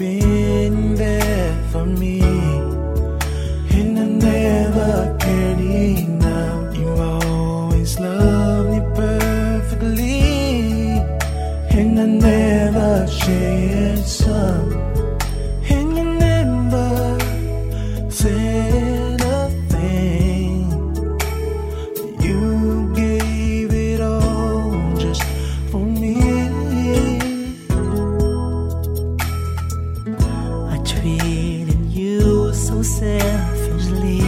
been there for me, and I never cared enough. You always loved me perfectly, and I never shared. So selfishly,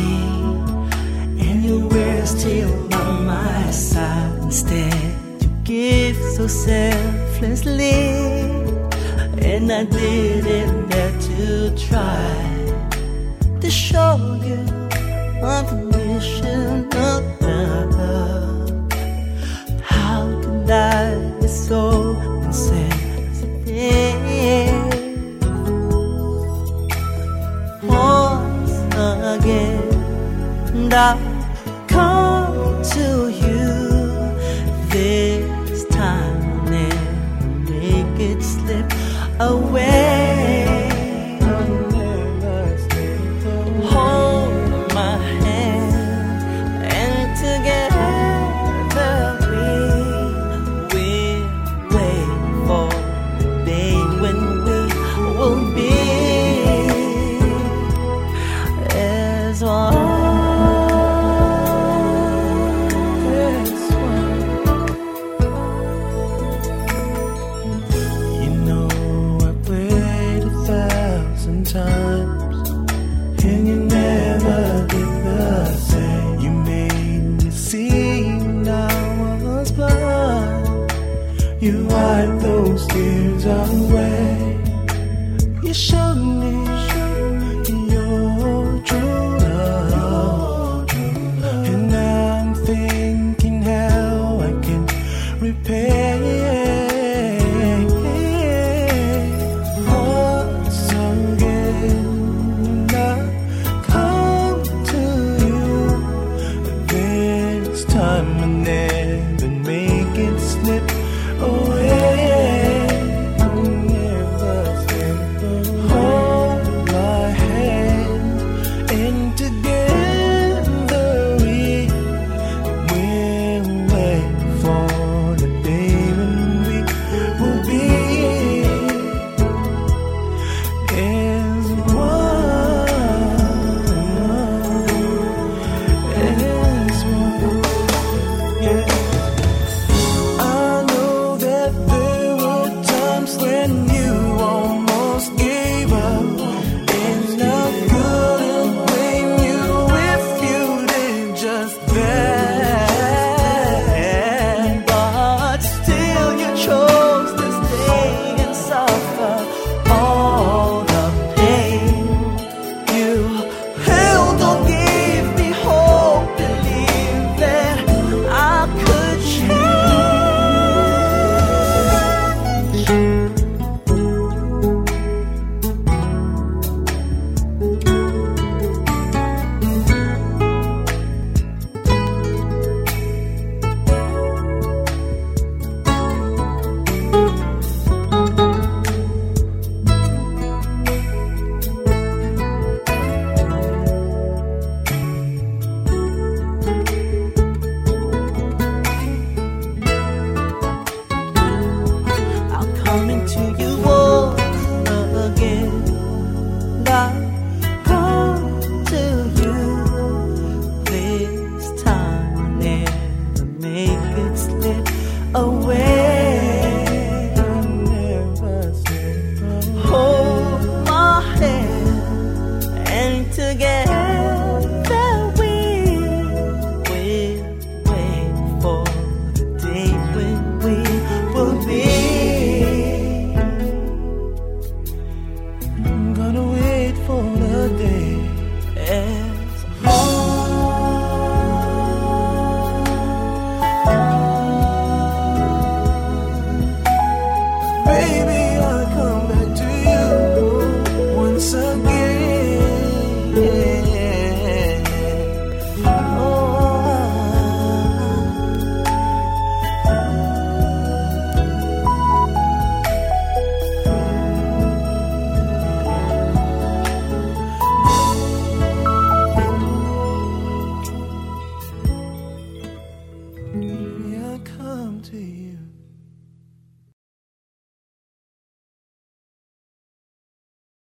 and you were still by my side. Instead, you give so selflessly, and I didn't dare to try to show you unconditional love. And I'll come to you this time I'll make it slip away hold my hand and together we will wait for the day when we will be as one. You wipe those tears away. You showed me.